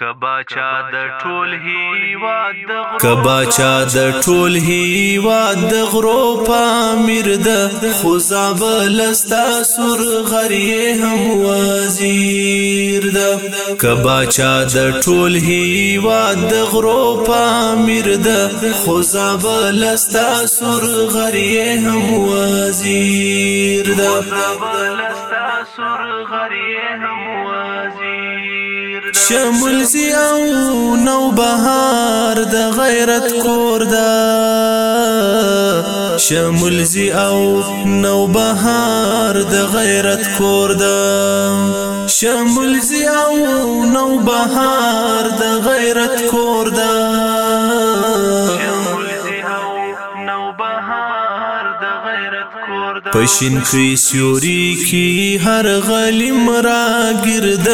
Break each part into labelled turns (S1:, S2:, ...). S1: کباچا د ټول هیواد د غرو کباچا د ټول هیواد د غرو پامیر د خزاب لستا سر غریه هم وزیر د
S2: کباچا
S1: د ټول هیواد د غرو پامیر د خزاب لستا سر غریه هم وزیر د خزاب لستا سر غریه هم وزیر شمول زی او نو بهار د غیرت کور دا شمول زی او نو بهار د غیرت کور دا شمول زی او نو بهار د غیرت کور دا شمول زی او نو بهار پښین کې سیوري کې هر غلیم را ګرد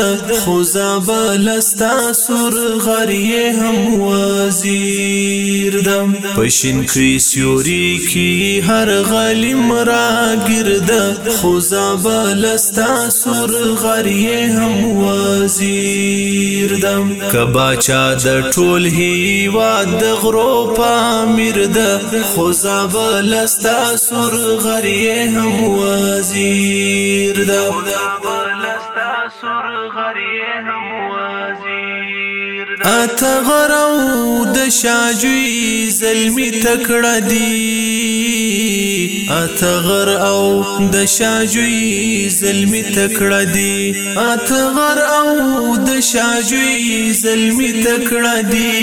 S1: خدا بلستا سر غریه هم وزیر دم پښین کې سیوري کې هر غلیم را ګرد خدا بلستا سر غریه هم وزیر دم
S2: کبا چا د ټول هی واد
S1: غرو پامیر د خدا بلستا سر اور غریه هم وزیر دا بلستا سر غریه هم وزیر اته غرو د شاجوی زلمی تکړه دی اته غر او د شاجوی زلمی تکړه دی اته غر او د شاجوی زلمی تکړه دی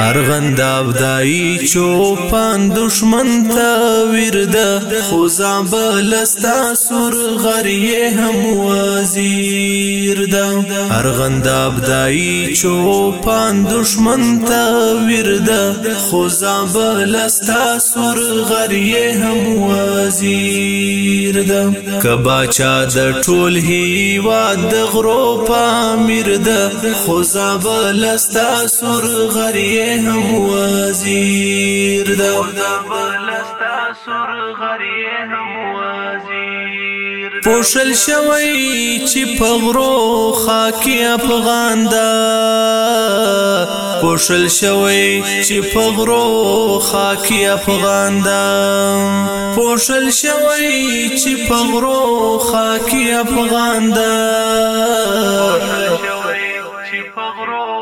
S1: ارغنداب دای چوپان دشمن تا ورده خوزا بلستا سر غریه هم وزیر ده ارغنداب دای چوپان دشمن تا ورده خوزا بلستا سر غریه هم وزیر وزیر د
S2: کبا چا د
S1: ټول هی واد د غرو پامیر د خزا بلستا سر غریه هم وزیر د بلستا سر غریه هم پوشل شوی چې په غرو خاکی افغان دا پوشل شوی چې په غرو خاکی افغان دا پوشل شوی چې په غرو خاکی افغان دا پوشل شوی چې په غرو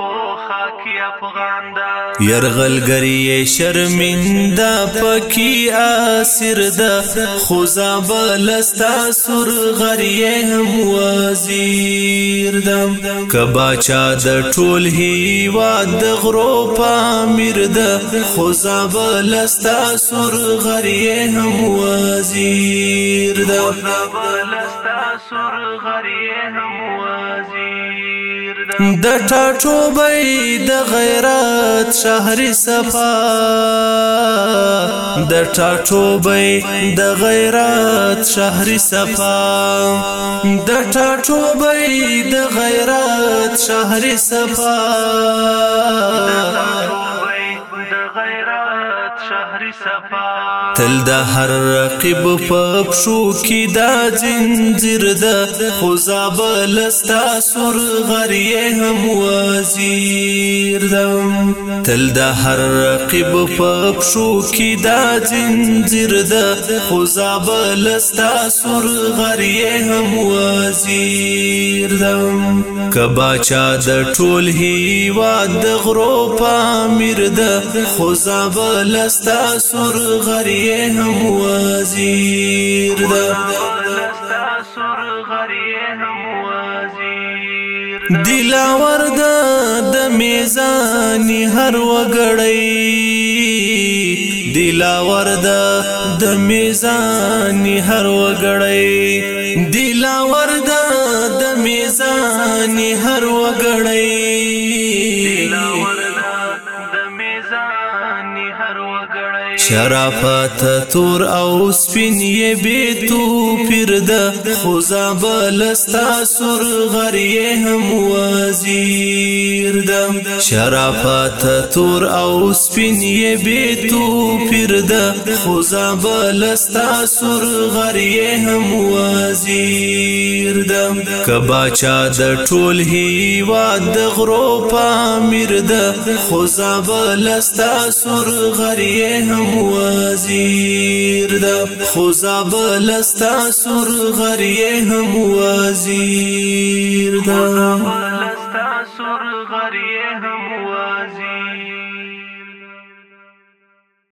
S1: يرغلګری شرمنده پکې اسر ده خدا بلستا سر غریه هم وزیر دم
S2: کباچا د ټول هی واد
S1: غرو پامیر ده خدا بلستا سر غریه هم وزیر ده خدا بلستا سر غریه هم وزیر د ټاټو بې د غیرت شهري صفا د ټاټو بې د غیرت شهري صفا د ټاټو بې د غیرت شهري صفا
S2: تل د هر رقیب په پښو کې دا زنجیر
S1: ده خو زابل ستا سر غریه هم وزیر ده تل د هر رقیب په پښو کې دا زنجیر ده خو زابل ستا سر غریه هم وزیر ده
S2: کبا چا د ټول
S1: هیواد د غرو پامیر ده خو زابل ستا سر غریه هم وزیر ده دلاور ده د میزان هر وګړی دلاور ده د میزان هر وګړی دلاور ده د میزان هر وګړی شرافت تور او سپین یې به تو پرد خدا بلستا سر غر یې هم وزیر د شرافت تور او سپین یې به تو پرد خدا بلستا سر غر یې هم وزیر د
S2: کبا چا د ټول هی واد غرو
S1: پامیر د خدا بلستا سر غر یې هم وزیر دا خوزا بلستا سر غریه هم وزیر دا خوزا بلستا سر غریه هم وزیر